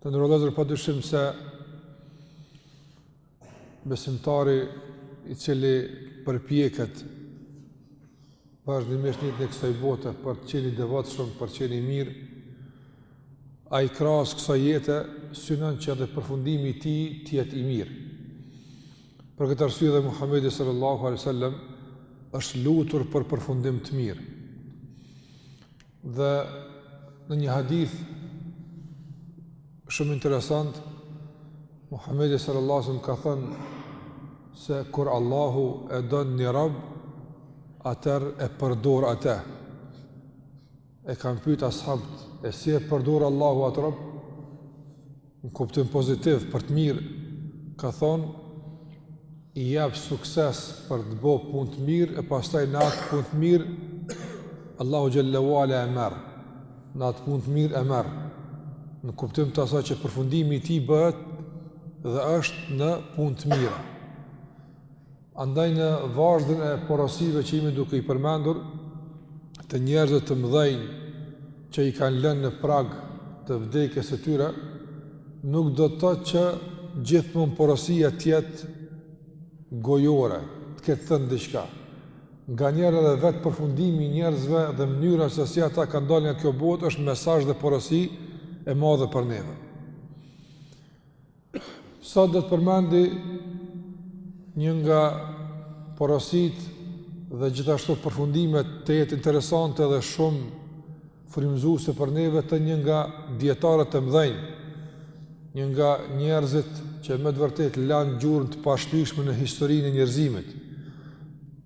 Të nderuar vëllezër pa dyshim se besimtari i cili përpjeket vazhdimisht në jetën e kësaj bote për të qenë i devotshëm, për të qenë i mirë, ai krahas kësaj jete synon që edhe përfundimi i tij të jetë i mirë. Për këtë arsye edhe Muhammedi sallallahu alejhi ve selam është lutur për përfundim të mirë. Dhe në një hadith shumë interesant, Muhammedi sallallahu alejhi ve selam ka thënë se kur Allahu e don një rob, atëherë e përdor atë. E kanë pyt ashabët, e si e përdor Allahu atë rob? në kuptim pozitiv për të mirë ka thonë i jap sukses për të bo punë të mirë e pastaj në atë punë të mirë Allahu xhelle ve ala e merr në atë punë të mirë e merr në kuptim të asaj që përfundimi i tij bëhet dhe është në punë të mirë Andaj në vazhdën e porosive që jemi duke i përmendur, të njerëzve të mëdhenj që i kanë lënë në prag të vdekjes së tyre, nuk do të thotë që gjithmonë porosia të jetë gojore, të ketë thënë diçka. Nganjëherë edhe vetë përfundimi i njerëzve dhe mënyra se si ata kanë dalë nga kjo botë është mesazh dhe porosi e madhe për neve. Sot do të përmendim një nga porositë dhe gjithashtu përfundimet tejet interesante dhe shumë frymëzuese për neve të njërit nga dijetarët e mëdhenj, një nga njerëzit që me të vërtetë lanë gjurmë të pashlyeshme në historinë e njerëzimit.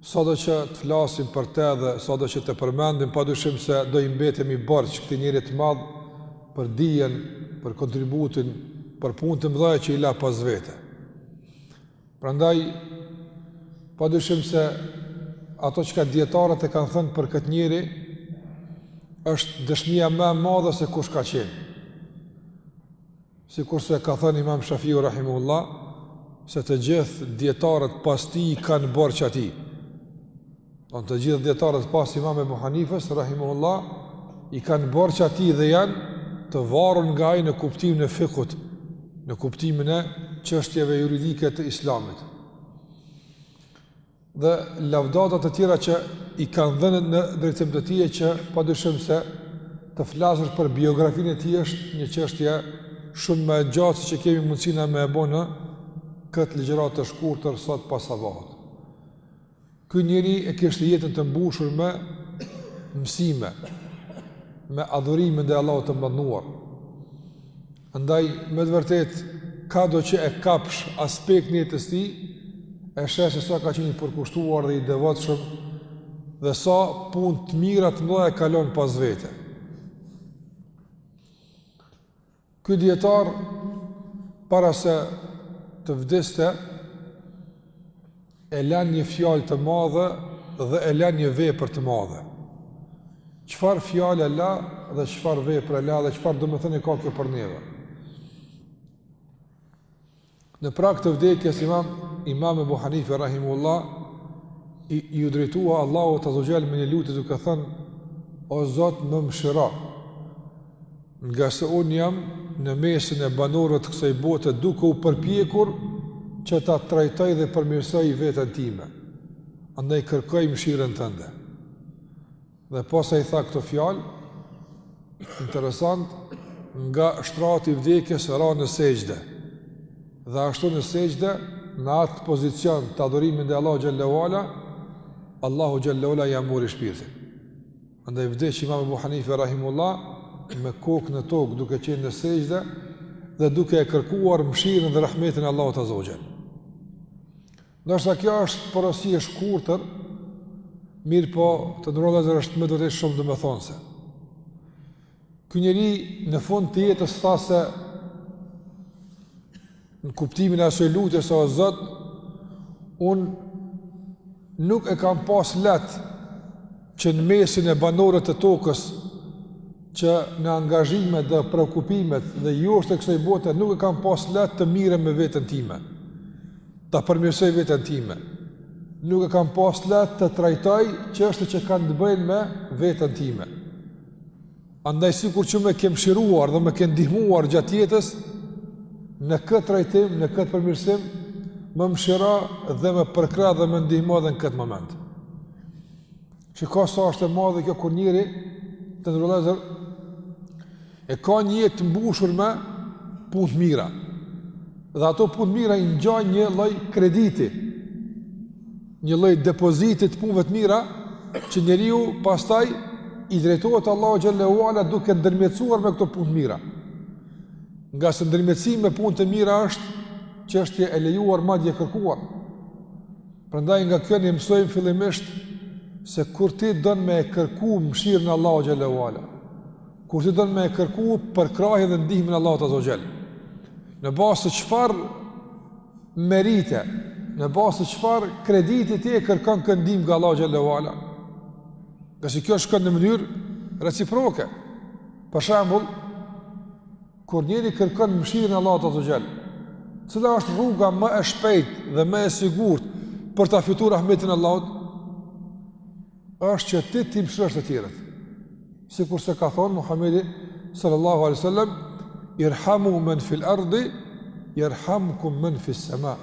Sado që të flasim për te dhe sado që të përmendim, pa dyshim se do i mbetemi borxh këtij njeri të madh për dijen, për kontributin, për punët e mdhaja që i la pas vete. Prandaj, pa dyshim se ato çka dijetarët e kanë thënë për këtë njeri, është dëshmia më e madhe se kush ka qenë. sikurse ka thënë imam Shafiu rahimehullah, se të gjithë dijetarët pas tij i kanë borxh atij. Në të gjithë dijetarët pas imam Ebu Hanifes, rahimehullah, i kanë borxh atij dhe janë të varur nga ai në kuptimin e fikhut, në kuptimin e çështjeve juridike të islamit. dhe lavdata të tjera që i kanë dhënë në drejtim të tij që padyshim se të flasësh për biografinë e tij është një çështje shumë më e gjatë se ç'kemi mundësi na me e bo në këtë ligjëratë të shkurtër sot pas sabahut. Ky njeri e kishte jetën të mbushur me mësime, me adhurim ndaj Allahut të madhëruar. Andaj, me të vërtetë, kado që e kapsh aspektin e jetës tij, e sheh se sa ka qenë i përkushtuar dhe i devotshëm, dhe sa punë të mira të mëdha ka lënë pas vete. Ky dijetar, para se të vdiste, e lanë një fjalë të madhe dhe e lanë një vepër të madhe. Çfarë fjale e la dhe çfarë vepre e la dhe çfarë domethënie ka kjo për neve. Në prag të vdekjes imam, imam Ebu Hanife, Rahimullah, i, iu drejtua Allahut azza wajel me një lutje duke thënë, o Zot më mëshiro, Ngase unë jam në mesin e banorëve të kësaj bote duke u përpjekur që ta trajtoj dhe përmirësoj veten time. Andaj kërkoj mëshirën tënde. Dhe posa i tha këto fjalë, interesant, nga shtrati i vdekjes ra në sexhde. Dhe ashtu në sexhde, në atë pozicion të adhurimit ndaj Allahut xhelle ue ala, Allahu xhelle ue ala ia mori shpirtin. Andaj vdes Imam Abu Hanife rahimullah me kokë në tokë duke qenë në sexhde dhe duke e kërkuar mëshirën dhe rahmetin e Allahut azza wajel. Ndoshta kjo është porosi e shkurtër, mirëpo të nderuar vëllezër është me vërtetë shumë domethënëse. Ky njeri në fund të jetës tha se Në kuptimin e asoj lutjes o Zot, unë nuk e kam pas lehtë që në mesin e banorëve të tokës që nga angazhimet dhe preokupimet dhe joshjet e kësoj bote nuk e kam pas lehtë të merrem me veten time, ta përmirësoj veten time, nuk e kam pas lehtë të trajtoj çështje që kanë të bëjnë me veten time. Andaj sikur që më ke mëshiruar dhe më ke ndihmuar gjatë jetës në këtë trajtim, në këtë përmirësim, më mëshiro dhe më përkrah dhe më ndihmo dhe në këtë moment. Çka, sa është e madhe kjo kur njeriu të nderuar vëllezër e ka një jetë të mbushur me punë të mira. Dhe ato punë të mira i ngjajnë një lloj krediti. një lloj depoziti të punëve të mira që njeriu pastaj i drejtohet Allahut xhelle ue ala duke ndërmjetësuar me këto punë të mira. Ngase ndërmjetësimi me punë të mira është çështje e lejuar madje e kërkuar. Prandaj nga kjo ne mësojmë fillimisht se kur ti don me kërku mëshirën e Allahut xhelle ue ala, kur ti don me kërku përkrahjen dhe ndihmën e Allahut azza xhall. Në bazë të çfarë merite, në bazë të çfarë krediti ti e kërkon këtë ndihmë nga Allahu xhele ue ala. Ngase kjo shkon në mënyrë reciproke. Për shembull, kur njeriu kërkon mëshirën e Allahut azza ue xhel, cila është rruga më e shpejt dhe më e sigurt për ta fitu rahmetin e Allahut? është që ti t'i mëshirosh të tjerët. Sikurse ka thënë Muhamedi sallallahu alaihi wasallam, "Irhamu man fil ardi, yarhamkum man fis sama."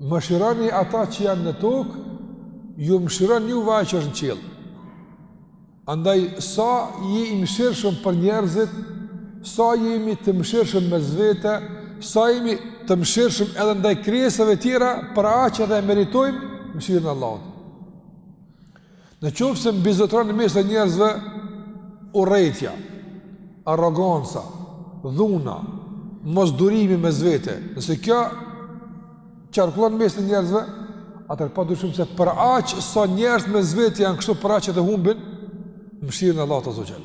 Mëshironi ata që janë në tokë, ju mëshiron juve ai që është në qiell. Andaj sa je i mëshirshëm për njerëzit, sa jemi të mëshirshëm mes vete, sa jemi të mëshirshëm edhe ndaj krijesave të tjera, për aq edhe meritojmë mëshirën e Allahut. Në qoftë se mbizotron në mes të njerëzve urrejtja, arroganca, dhuna, mosdurimi mes vete, nëse kjo qarkullon në mes të njerëzve, atëherë pa dyshim se për aq sa njerëzit mes vete janë kështu për aq edhe humbin mëshirën e Allahut azza ue xhel.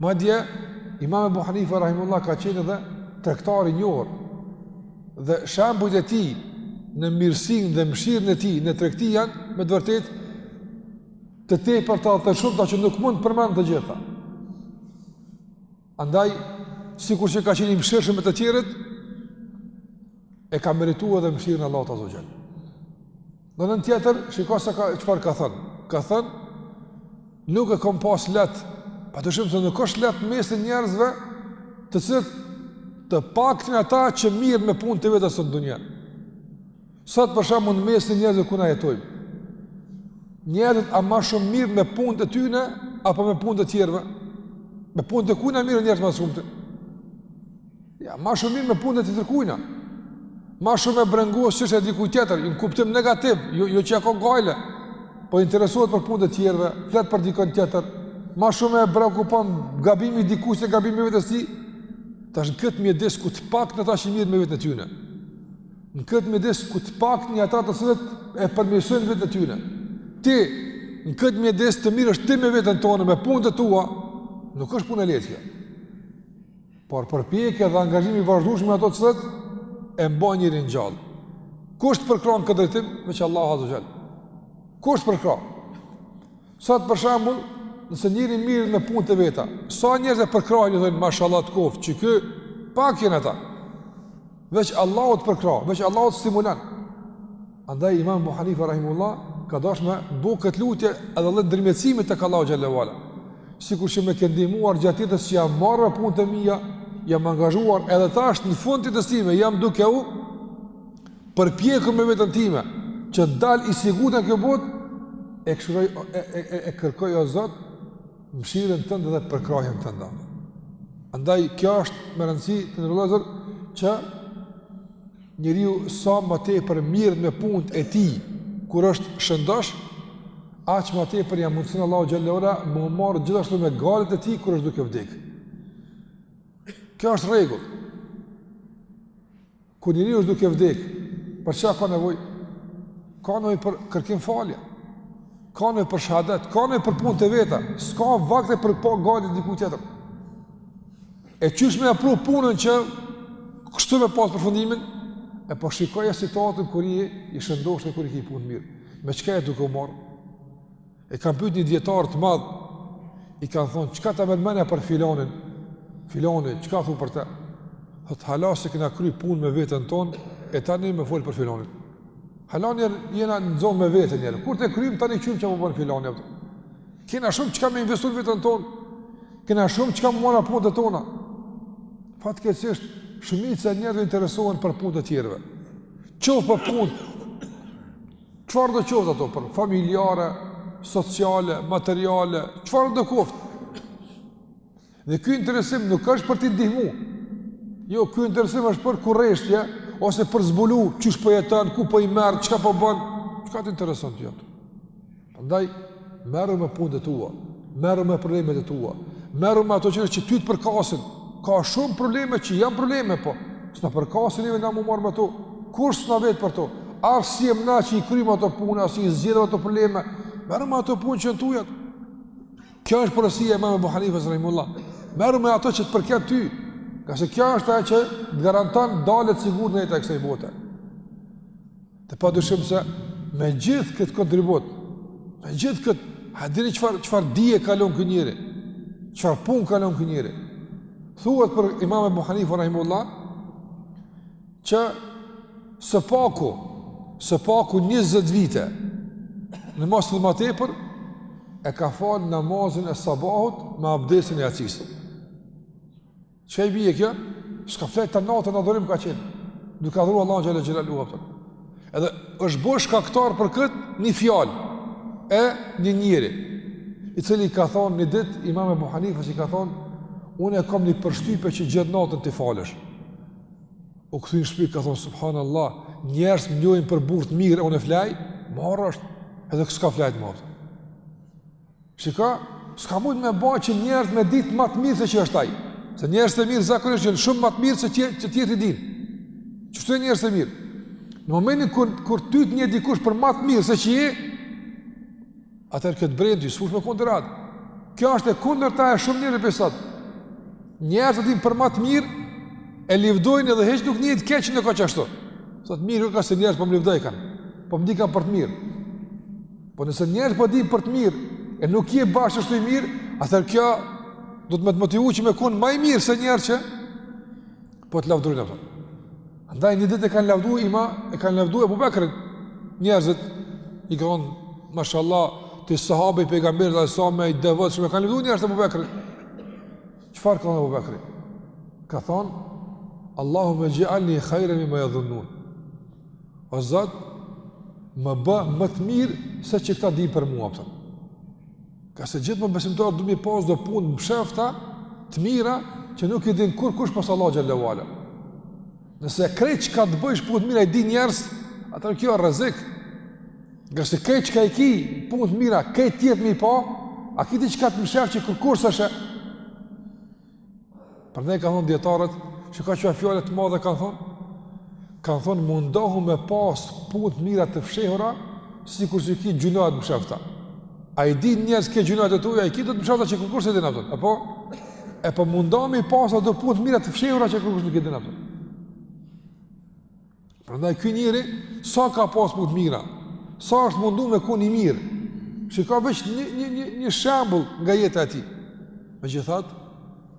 Madje, imam Ebu Hanife, rahimehullah, ka qenë edhe tregtar i njohur, dhe shembujt e tij në mirësinë dhe mëshirën e tij në tregti janë, me të vërtetë, të tepërta dhe të shumta që nuk mund të përmenden të gjitha. Andaj, sikurse ka qenë i mëshirshëm me të tjerët, e ka meritu edhe mëshirën e Allahut azza ue xhel. Në anën tjetër, shiko se çka, çfarë ka thënë. Ka thënë, nuk e kom pas lehtë, pa dyshim se nuk është lehtë në mesin e njerëzve, të cilët të paktë janë ata që mirren me punët e veta sot në dunja. Sot për shembull në mesin e njerëzve ku na jetojmë. Njerëzit a ma shumë mirren me punët e tyne, apo me punët e të tjerëve? Me punët e kujna mirren njerëzit ma shumti? Ja, ma shumë mirren me punët e tjetërkujna. Ma shumë e brengos çështja e dikujt tjetër, në kuptim negativ, jo, jo që e ka gajle, po interesohet për punët e të tjerëve, flet për dikënd tjetër, ma shumë e preokupon gabimi i dikujt se gabimi i vetes tij, tash në këtë mjedis ku të paktë janë ata që mirren me veten e tyne. Në këtë mjedis ku të paktë janë ata të cilët e përmirësojnë veten e tyne. Ti, në këtë mjedis të mirresh ti me veten tonde, me punët e tua, nuk është punë e lehtë. Por përpjekja dhe angazhimi i vazhdueshëm janë ato të cilat e mbajnë njerin gjallë. Kush të përkrah në këtë drejtim veç Allahut azza ue xhel? Kush të përkrah? Sot për shembull, nëse njeri mirret me punët e veta, sa njerëz e përkrahin, i thojnë mashallah të koftë, çikë pak janë ata. Veç Allahut përkrah, veç Allahut stimulon. Andaj Imam Abu Hanifa rahimahullah ka dashtë me bo këtë lutje edhe një lloj ndërmjetësimi tek Allahu xhelle ue ala. Sikur që më ke ndihmuar gjatë jetës që jam marrë me punët e mia, jam angazhuar edhe tash në fund të jetës sime, jam duke u përpjekur me veten time që të dal i sigurt nga kjo botë e kërkoj e, e, e, e kërkoj o Zot mëshirën tënde dhe përkrahjen tënde. Andaj kjo është me rëndësi të nderuar vëllezër që njeriu sa më tepër merret me punët e tij kur është shëndosh, aq ma tepër ia mundëson Allahu xhelle ue ala m'u marrë gjithashtu me gajlet e tij kur është duke vdek. Kjo është rregull. Kur njeri është duke vdek, për çka ka nevojë? Ka nevojë për kërkim falje, ka nevojë për shehadet, ka nevojë për punët e veta, s'ka vakt për gajle të dikujt tjetër. E qysh me e pru punën që kështu me pas përfundimin, e po shikoje situatën kur je i shëndoshë e kur i ke punët mirë. Me çka je duke u marrë? E kanë pyet një dijetar të madh, i kanë thonë, çka ta merr mendja për filonin? Filoni, çka thu për te? Thotë, hala s'e kena kry punë me veten tonë, e tani me folë për filonin. Hala jena t'zonë me veten njëherë. Kur t'e krymë, tani kqyrim çka po bën filoni. Kena shumë çka me investu në veten tonë. Kena shumë çka m'u marrë me punët e tona. Fatkeqësisht, shumica e njerëzve interesohen për punët e tjerëve. Qoftë për punët, Çfarë do qoftë ato për familjare, sociale, materiale, çfarë do qoftë. Dhe ky interesim nuk është për t'i ndihmu. Jo, ky interesim është për kurreshtje ose për me zbulu qysh po jeton, ku po i merr, çka po bën, çka të intereson ty ajo. Prandaj Merru me punët e tua, merru me problemet e tua, merru me ato gjëra që ty të përkasin. Ka shumë probleme që janë probleme, po s'na përkasin neve na m'u marrë me to. Kush s'na vet për to. As jemi na që i krymë ato punë, as i zgjidhim ato probleme, merru me ato punë që janë tuat. Kjo është porosia e Imam Abu Hanifës rahimahullah. Merru me ato që të përket ty, ngase kjo është ajo që të garanton daljen e sigurt nga jeta e kësaj bote. Dhe pa dyshim se me gjithë këtë kontribut, me gjithë këtë, a dini çfarë, çfarë dije ka lon ky njeri, çfarë pune ka lon ky njeri. Thuhet për imam Ebu Hanifen rahimahullah, që së paku, së paku njëzet vite, në mos edhe më tepër, e ka falë namazin e sabahut me abdesin e jacisë. Çka i bije kjo? S'ka flajt, tanë natën në adhurim ka qenë. Duke adhuru Allahun xhele xhelaluhu, a kupton. Edhe është bo shkaktar për këtë një fjalë e një njeri. I cili ka thonë një ditë, imam Ebu Hanifës i ka thonë, unë e kom një përshtypje që gjithë natën ti falesh. U kthy n'shpi, ka thonë, subhanallah, njerëz më njojnë për burrë të mirë, unë flaj, marre është, edhe s'ka flajt ma. Shiko, s'ka mund me ba që njerëz me e ditë ma të mirë se që është ai. Se njerëzit e mirë zakonisht janë shumë ma të mirë se që, që tjerët i dinë. Qashtu njerëzit e mirë. Në momentin kur, kur ty të njeh dikush për ma të mirë se që je, atëherë kjo të bren ty, s'mush me kon rahat. Kjo është e kundërta e shumë njerëzve sot. Njerëzit e dinë për ma të mirë, e livdojnë edhe hiç nuk nihet keq nga qashtu. Thotë mirë ngase njerëz po më livdojkan, po më dikan për të mirë. Po nëse njerëz po të dinë për të mirë e nuk je bash ashtu i mirë, atëherë kjo duhet me të motivu që me kon ma i mirë se njerëz që po të lavdërojnë, a kupton. Andaj një ditë e kanë lavdu ima, e kanë lavdu Ebu Bekrin. Njerëzit i kanë thonë, mashallah, ti sahab i pejgamberit dhe sa më i devotshëm e kanë lavdu njerëzit Ebu Bekrin. Çfarë ka thonë Ebu Bekri? Ka thonë Allahume xh'alni hajren mima jedhunnun. O Zot, më bë më të mirë se që këta dinë për mua, a kupton. Ngase gjithmonë besimtari duhet me i pas do punë mshefta, të mira, që nuk i din kurkush pos Allahut xhele ue ala. Nëse krejt çka të bëjsh punë të mira i dinë njerëz, atëherë kjo e rrezik. Ngase krejt çka i ki punë të mira, krejt tjerët m'i pa, a ki diçka të mshefë që kurkush s'e sheh, Prandaj kanë thonë dijetarët, shika çfarë fjale të madhe kanë thonë, kanë thonë mundohu me pas punë të mira të fshehura, sikurse i ki gjynahet mshefta. A i dinë njerëz krejt gjynahet e tuja, i ki do të mshefta që kurkush s'i din, a kupton. A po? E po mundohu me i pas edhe do punë të mira të fshehura që kurkush nuk i din, a kupton. Prandaj ky njeri sa ka pas punë të mira, sa është mundu me kon i mirë. Shika veç një një një një shembull nga jeta e tij. Megjithatë,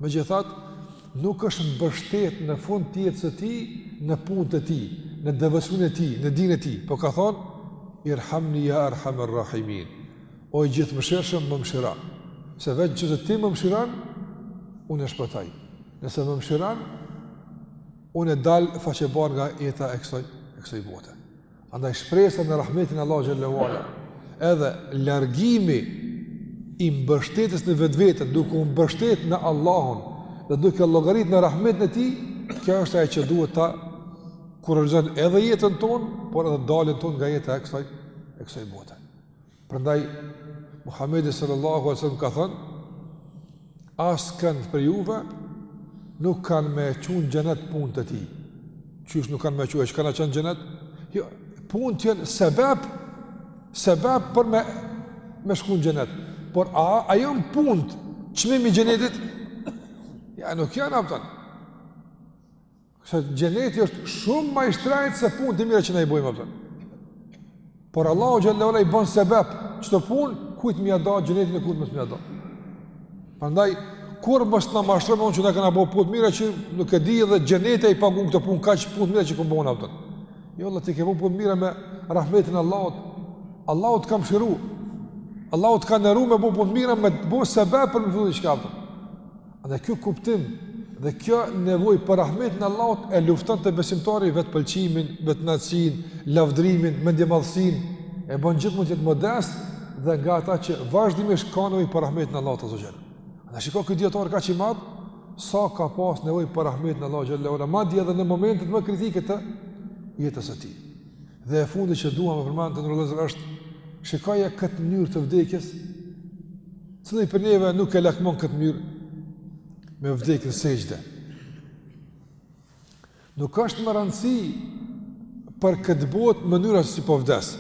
megjithatë nuk është mbështet në fund të jetës së tij në punët e tij, në devotshmërinë e tij, në dijen e tij, por ka thonë irhamni ja arhamer rahimin. O i gjithëmëshirshëm, më mëshiro. Se veç nëse ti më mëshiron, unë shpëtoj. Nëse më mëshiron, Unë dal faqebardhë nga jeta e kësaj e kësaj bote. Andaj shpresa në rahmetin e Allahut xhele ue ala, edhe largimi i mbështetjes në vetveten, duke u mbështet në Allahun dhe duke llogarit në rahmetin e Tij, kjo është ajo që duhet ta kurorëzon edhe jetën tonë, por edhe daljen tonë nga jeta e kësaj e kësaj bote. Prandaj Muhamedi sallallahu alaihi wasallam ka thënë: Askënd prej juve nuk kanë me çu n'xhenet punët e tij. Qysh nuk kanë me e çu, çka na çon n'xhenet? Jo, punët janë sebeb, sebeb për me me shku n'xhenet. Por a a janë punët çmimi i xhenetit? Ja nuk janë aptën. Se xheneti është shumë më i shtrenjtë se punët e mira që ne i bëjmë aptën. Por Allahu xhelle ve ala i bën sebeb këto punë kujt me ia dha xhenetin e kujt mos me ia dha. Prandaj kurrë mos na mashtron unë që na kena bo punë të mira që nuk e di dhe xheneti i pagun këto punë kaq punë të mira që kom bo aptën. Jo Allah ti ke bo punë të mira me rahmetin e Allahut. Allahu të ka mëshiruar. Allahu të ka nderuar me bo punë të mira me të bo sebeb për të thënë çka. Dhe kjo kuptim dhe kjo nevojë për rahmetin e Allahut e lufton te besimtari vetëpëlqimin, vetëkënaqësinë, lavdrimin, mendjemadhësinë, e bon gjithmonë të jetë modest dhe nga ata që vazhdimisht ka nevojë për rahmetin e Allahut azze ve xhel. Dhe shiko ky dijetar kaq i madh, sa ka pas nevojë për rahmetin e Allahut xhelle ve ala, madje edhe në momentet më kritike të jetës së tij. Dhe e fundit që dua me përmend të nderuar vëllezër është shikoje këtë mënyrë të vdekjes. Cili prej neve nuk e lakmon këtë mënyrë me vdek në sexhde. Nuk është me rëndësi për këtë botë mënyra si po vdes.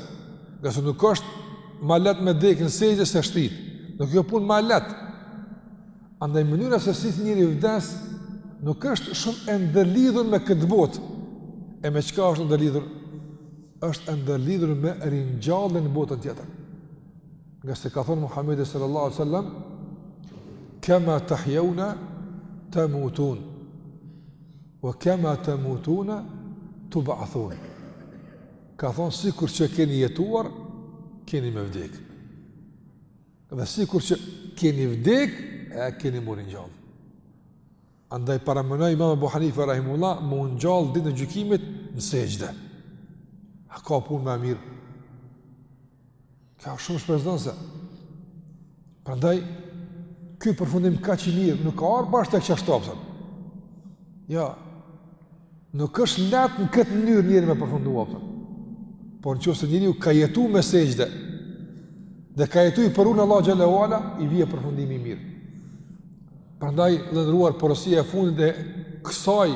Ngase nuk është më lehtë me vdek në sexhde se shtrit. Nuk jo punë më lehtë. Andaj mënyra se si njeri vdes nuk është shumë e ndërlidhur me këtë botë. E me çka është ndërlidhur? Është e ndërlidhur me ringjalljen në botën tjetër. Ngase ka thënë Muhamedi sallallahu alaihi wasallam, "Kama tahyuna tamutun, wa kama tamutuna tub'athun." Ka thënë sikur që keni jetuar, keni me vdekë. Dhe sikur që keni vdek, e keni me u ringjall. Andaj paramendo imam Ebu Hanife rahimehullah, me u ngjall ditën e gjykimit në sexhde. A ka punë më e mirë? Kaq shumë shpresëdhënëse. Prandaj, ky përfundim kaq i mirë, nuk ka ardh bash tek qashtu aptën. Jo, Nuk është lehtë në këtë mënyrë njeri me përfundu aptën. Por në qoftë se njeriu ka jetu me sexhde, dhe ka jetu i përulun Allahut xhelle ve ala, i vjen përfundimi i mirë. Prandaj, të nderuar porosia e fundit e kësaj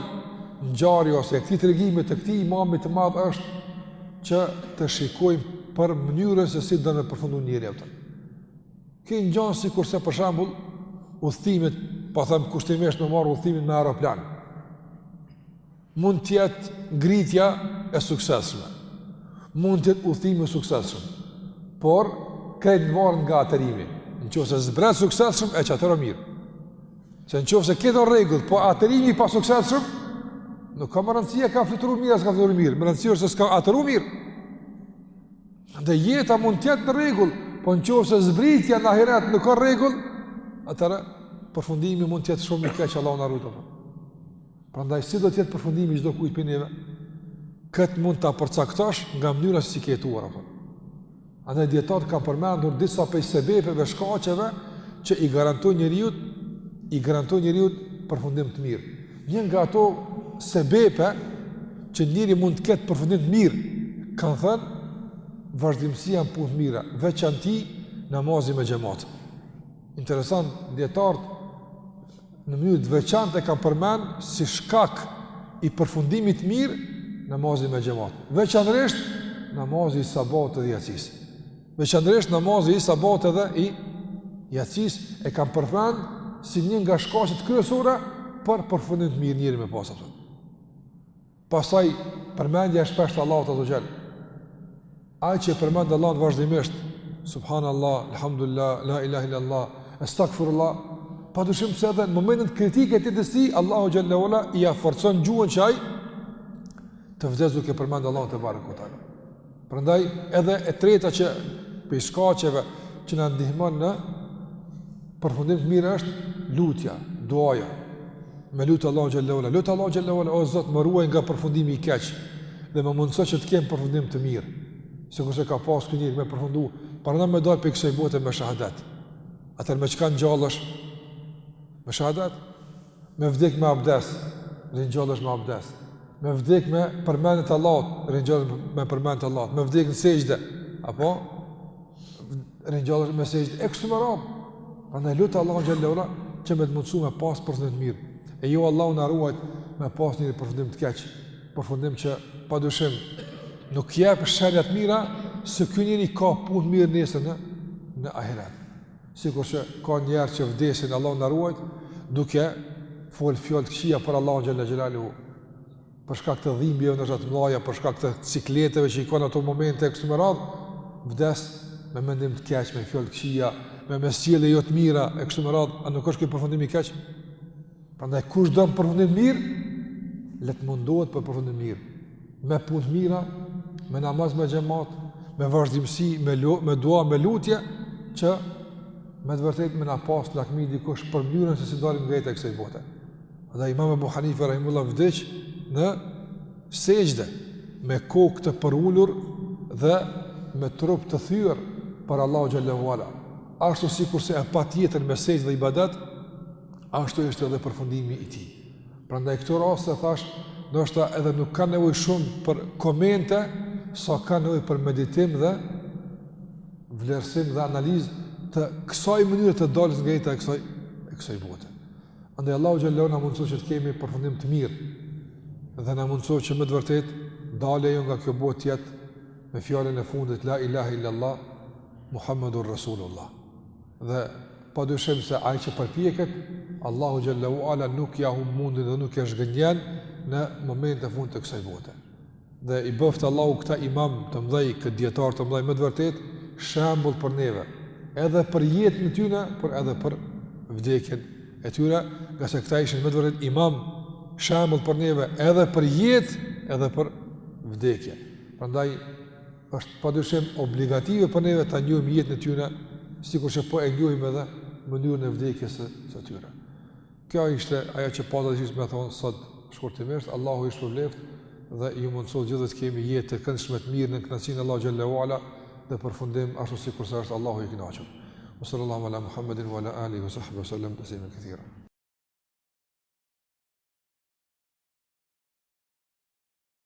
ngjarje ose e këtij tregimi të këtij imamit të madh është që të shikojmë për mënyrën se si don me përfundu njeri aptën. Kjo ngjan sikurse për shembull udhëtimet, po them kushtimisht me marr udhëtimin me aeroplan. Mund të jetë ngritja e suksesshme. Mund të jetë udhëtimi i suksesshëm. Por krejt varet nga aterimi. Në qoftë se zbret suksesshëm e ke ateru mirë. Se në qoftë se krejt në rregull, po aterimi i pasuksesshëm, nuk ka më rëndësi a ka fluturu mirë a s'ka fluturu mirë. Me rëndësi është se s'ka ateru mirë. Dhe jeta mund të jetë në rregull, po në qoftë se zbritja në ahiret nuk është në rregull, atëherë përfundimi mund të jetë shumë i keq Allahu na ruajt. Prandaj si do të jetë përfundimi çdo kujt prej neve? Kët mund ta përcaktosh nga mënyra se si ke jetuar apo. Andaj dijetarët kanë përmendur disa prej sebepeve shkaqeve që i garantojnë njeriut i garantojnë njeriut përfundim të mirë. Një nga ato sebepe që njeriu mund të ketë përfundim të mirë, kanë thënë vazhdimësia në punë të mira, veçanti namazi me xhamat. Interesant, dijetarët në mënyrë të veçantë e kanë përmend si shkak i përfundimit të mirë namazi me xhamat. Veçanërisht namazi i sabahut dhe i jacisë. Veçanërisht namazi i sabahut edhe i jacisë e kanë përmend si një nga shkaqet kryesore për përfundim të mirë njeri me pasë. Pastaj përmendja e shpeshtë e Allahut azze ve xhel. Ai që e përmend Allahun vazhdimisht, subhanallah, alhamdulillah, la ilahe illallah, estagfirullah, pa dyshim se edhe në momentet kritike të jetës, Allahu xh.sh. ia forcon gjuhën që ai të vdesë duke përmendë Allahun tebareke ve teala. Prandaj edhe e treta që prej shkaqeve që na ndihmon në përfundim të mirë është lutja, duaja. Me lutë Allahun xhelle ue ala, lutë Allahun xhelle ue ala, o Zot më ruaj nga përfundimi i keq dhe më mundëso që të kem përfundim të mirë. Sikurse ka pas ky njeri me përfundu, pra, me dal prej kësaj bote me shehadet. Atëherë me çka ngjallesh me shehadet. Me vdek me abdes, ringjallesh me abdes. Me vdek me përmendje të Allahut, ringjallesh me përmendje të Allahut. Me vdek në sexhde, apo ringjallesh me sexhde e kështu me radhë. Prandaj lut Allahun xhelle ue ala që me të mundësu me pas përfundim të mirë. E jo Allahu na ruajt me pas një përfundim të keq. Përfundim që padyshim nuk jep shenja të mira se ky njeri e ka punën mirë nesër në në ahiret. sikurse ka njerëz që vdesin Allahu na ruajt duke fol fjalë të këqija për Allahun xhalla xhelalu për shkak të dhimbjeve ndoshta të mëdha për shkak të sikleteve që i kanë në ato momente kështu me radh vdes me mendim të keq me fjalë të këqija me me sjellje jo të mira e kështu me radh a nuk është ky përfundim i keq Prandaj kush don përfundim mirë, le të mundohet për përfundim mirë. Me punë të mira, me namaz me xhemat, me vazhdimësi, me lu, me dua, me lutje që me të vërtetë me na pas lakmi dikush për mënyrën se si dalim nga jeta e kësaj bote. Dhe Imam Abu Hanife rahimullahu vdiq në sexhde me kokë të përulur dhe me trup të thyer për Allahu xhelle ve ala. Ashtu sikurse e pati jetën me sexhde dhe ibadet, ashtu ishte edhe përfundimi i tij. Prandaj këto raste thash, ndoshta edhe nuk kanë nevojë shumë për komente, sa kanë nevojë për meditim dhe vlerësim dhe analizë të kësaj mënyre të daljes nga jeta e kësaj e kësaj bote. Andaj Allahu xhelle ve ala na mundësoftë që të kemi përfundim të mirë dhe na mundësoftë që me të vërtet dalja jonë nga kjo botë të jetë me fjalën e fundit la ilaha illallah Muhammadur Rasulullah. Dhe pa dyshim se ai që përpjeket, Allahu xhelle ve ala nuk ja humb mundin dhe nuk e zhgënjen në momentin e fundit të kësaj bote. Dhe i bëftë Allahu këta imamë të mëdhej, këta dijetarë të mëdhej me të vërtet, shembull për neve, edhe për jetën e tyne, por edhe për vdekjen e tyre, ngase këta ishin me të vërtet imamë shembull për neve edhe për jetë edhe për vdekje. Prandaj Është padyshim obligative për neve ta njohim jetën e tyne, sikur që po e njohim edhe mënyrën e vdekjes së, së tyre. Kjo ishte ajo që pata të gjithë me thënë sot shkurtimisht, Allahu ju shpërbleftë dhe ju mundësoftë gjithëve të kemi jetë të këndshme të mirë në kënaqësinë e Allahut xhelle ve ala dhe përfundim ashtu sikurse është Allahu i kënaqur. Wa sallallahu ala Muhammedin wa ala alihi wa sahbihi wa sallam taslima kathira.